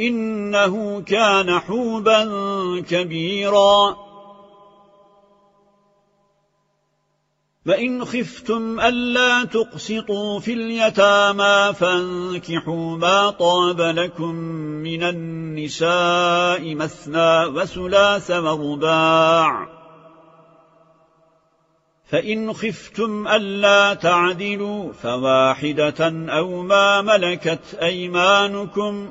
إنه كان حوبا كبيرا. فإن خفتم ألا تقسطوا في اليتامى فانكحوا ما طاب لكم من النساء مثنى وثلاث ورباع. فإن خفتم ألا تعدلوا فواحدة أو ما ملكت أيمانكم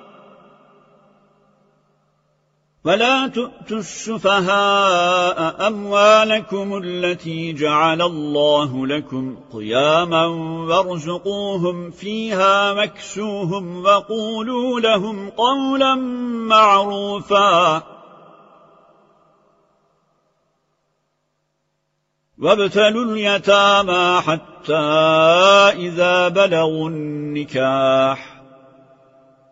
ولا تؤتوا السفهاء أموالكم التي جعل الله لكم قياما وارزقوهم فيها مكسوهم وقولوا لهم قولا معروفا وابتلوا اليتامى حتى إذا بلغوا النكاح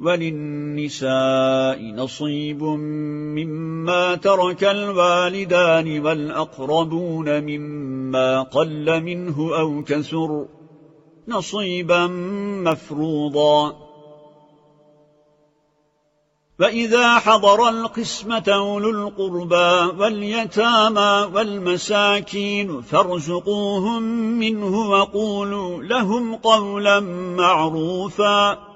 وللنساء نصيب مما ترك الوالدان والأقربون مما قل منه أو كثر نصيبا مفروضا. فإذا حضر القسمة أولو القربى واليتامى والمساكين فارزقوهم منه وقولوا لهم قولا معروفا.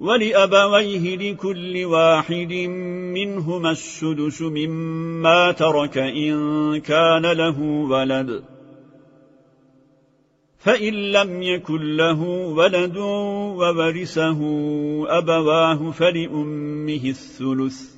ولأبويه لكل واحد منهما السدس مما ترك إن كان له ولد. فإن لم يكن له ولد وورثه أبواه فلأمه الثلث.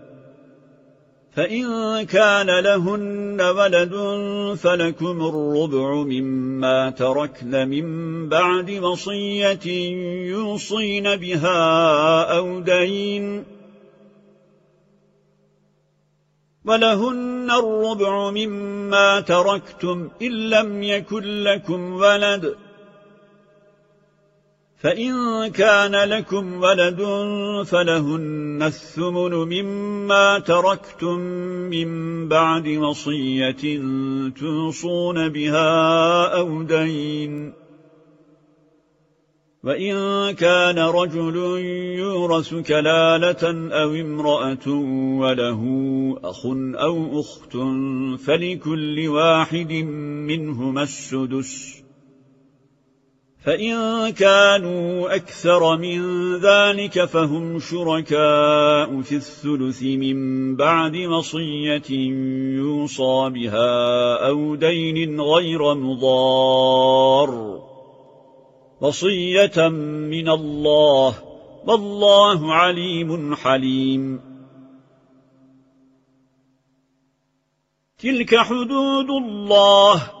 فإن كان لهن ولد فلكم الربع مما تركن من بعد وصية يوصين بها أو دين ولهن الربع مما تركتم إن لم يكن لكم ولد فإن كان لكم ولد فلهن الثمن مما تركتم من بعد وصية توصون بها أو دين. وإن كان رجل يورث كلالة أو امرأة وله أخ أو أخت فلكل واحد منهما السدس. فإن كانوا أكثر من ذلك فهم شركاء في الثلث من بعد مصية يوصى بها أو دين غير مضار. وصية من الله والله عليم حليم. تلك حدود الله.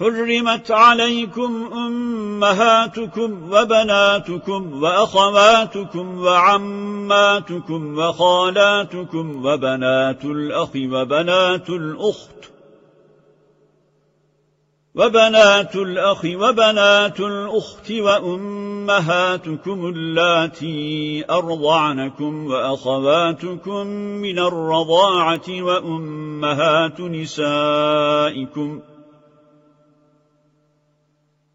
حرمت عليكم أمهاتكم وبناتكم وأخواتكم وعماتكم وخالاتكم وبنات الأخ وبنات الأخت وبنات الأخ وبنات الأخت وأمهاتكم اللاتي أرضعنكم وأخواتكم من الرضاعة وأمهات نسائكم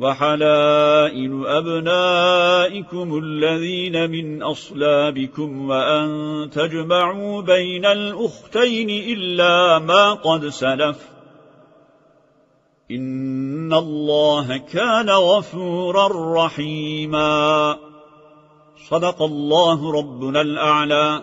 وحلائل أبنائكم الذين من أصلابكم وأن تجمعوا بين الأختين إلا ما قد سلف إن الله كان غفورا رحيما. صدق الله ربنا الأعلى.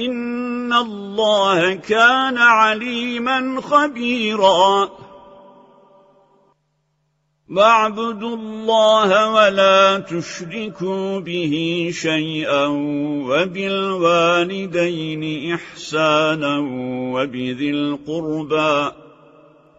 إِنَّ اللَّهَ كَانَ عَلِيمًا خَبِيرًا. واعبدوا الله ولا تشركوا به شيئا وبالوالدين إحسانا وبذي القربى.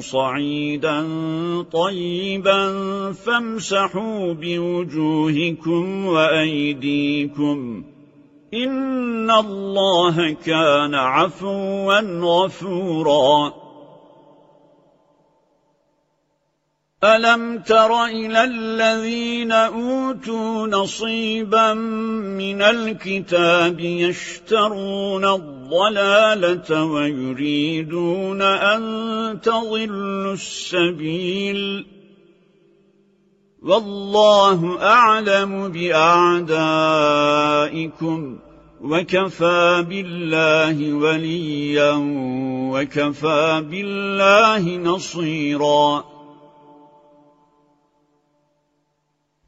صعيدا طيبا فامسحوا بوجوهكم وأيديكم إن الله كان عفوا غفورا. ألم تر إلى الذين أوتوا نصيبا من الكتاب يشترون الضلالة ويريدون أن تضلوا السبيل. والله أعلم بأعدائكم وكفى بالله وليا وكفى بالله نصيراً.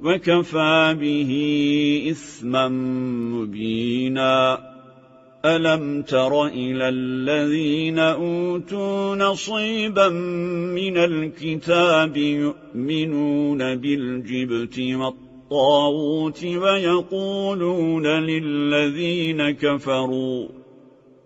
وكفى به إثما مبينا. ألم تر إلى الذين أوتوا نصيبا من الكتاب يؤمنون بالجبت والطاغوت ويقولون للذين كفروا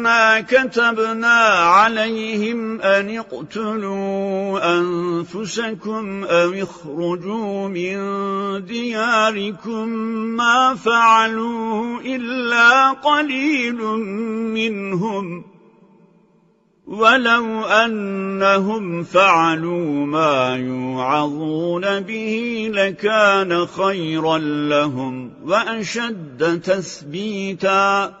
أنا كتبنا عليهم أن اقتلوا أنفسكم أو اخرجوا من دياركم ما فعلوه إلا قليل منهم ولو أنهم فعلوا ما يوعظون به لكان خيرا لهم وأشد تثبيتاً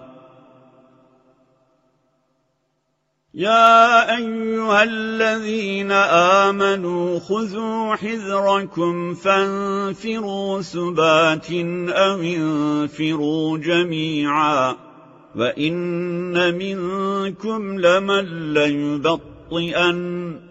يا أيها الذين آمنوا خذوا حذركم فانفروا ثبات أو انفروا جميعا وإن منكم لمن ليبطئن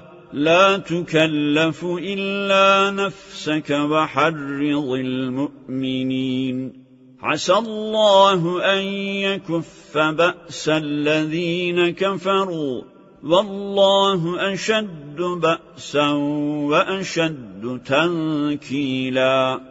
لا تكلف إلا نفسك وحرض المؤمنين. عسى الله أن يكف بأس الذين كفروا. والله أشد بأسا وأشد تنكيلاً.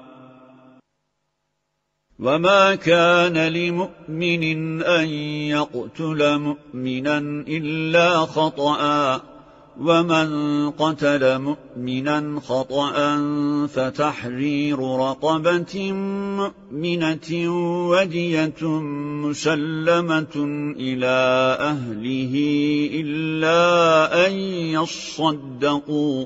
وما كان لمؤمن أن يقتل مؤمنا إلا خطأ ومن قتل مؤمنا خطأ فتحرير رقبة مؤمنة ودية مسلمة إلى أهله إلا أن يصدقوا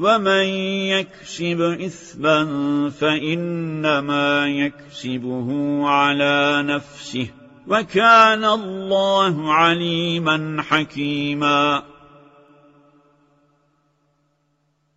ومن يكسب إثما فإنما يكسبه على نفسه وكان الله عليما حكيما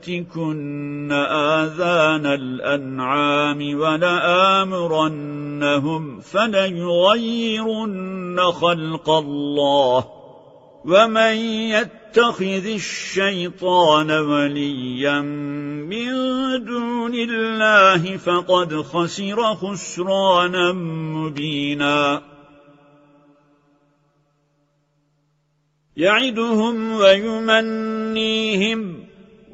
فليبتكن آذان الأنعام ولآمرنهم فليغيرن خلق الله ومن يتخذ الشيطان وليا من دون الله فقد خسر خسرانا مبينا. يعدهم ويمنيهم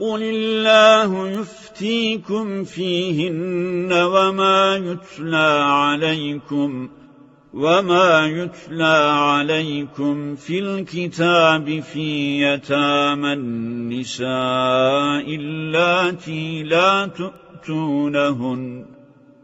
قل الله يفتيكم فيهن وما يتلى عليكم وما يتلى عليكم في الكتاب في يتامى النساء اللاتي لا تؤتونهن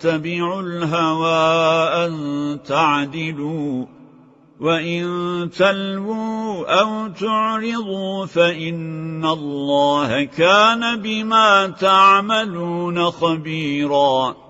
تتبعوا الهوى أن تعدلوا وإن تلووا أو تعرضوا فإن الله كان بما تعملون خبيراً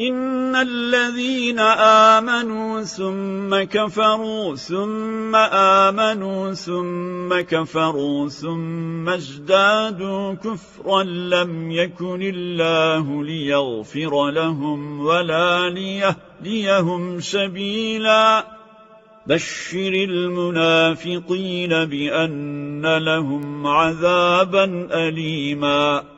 إن الذين آمنوا ثم كفروا ثم آمنوا ثم كفروا ثم ازدادوا كفرا لم يكن الله ليغفر لهم ولا ليهديهم سبيلا بشر المنافقين بأن لهم عذابا أليماً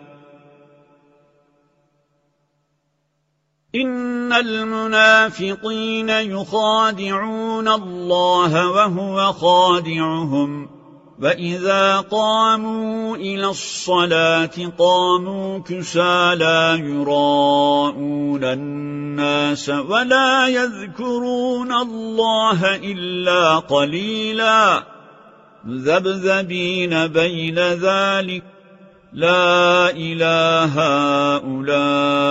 إن المنافقين يخادعون الله وهو خادعهم وإذا قاموا إلى الصلاة قاموا كسى لا يراءون الناس ولا يذكرون الله إلا قليلا ذبذبين بين ذلك لا إله هؤلاء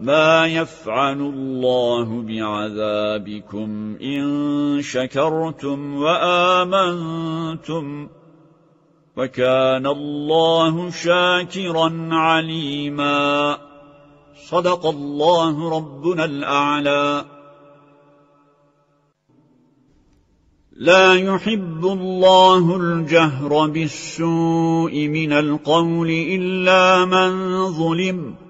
ما يفعل الله بعذابكم إن شكرتم وآمنتم وكان الله شاكرا عليما. صدق الله ربنا الأعلى. لا يحب الله الجهر بالسوء من القول إلا من ظلم.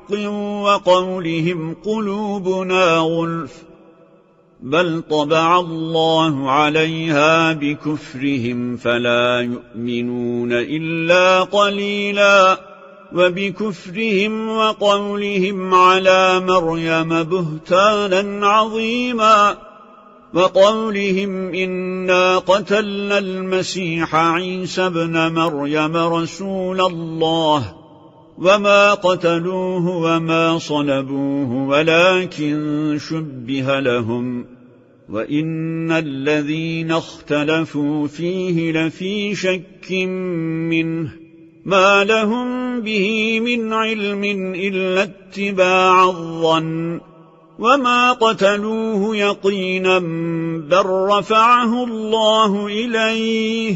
وقولهم قلوبنا غلف بل طبع الله عليها بكفرهم فلا يؤمنون إلا قليلاً وبكفرهم وقولهم على مريم بهتانا عظيما وقولهم إنا قتلنا المسيح عيسى بن مريم رسول الله وما قتلوه وما صلبوه ولكن شبه لهم وإن الذين اختلفوا فيه لفي شك منه ما لهم به من علم إلا اتباع الظن وما قتلوه يقينا بل رفعه الله إليه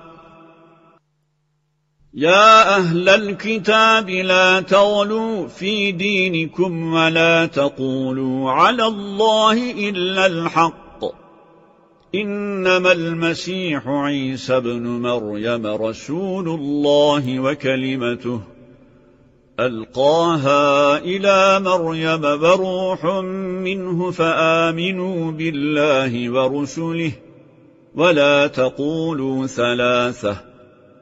يا أهل الكتاب لا تغلوا في دينكم ولا تقولوا على الله إلا الحق. إنما المسيح عيسى بن مريم رسول الله وكلمته. ألقاها إلى مريم بروح منه فآمنوا بالله ورسله. ولا تقولوا ثلاثة.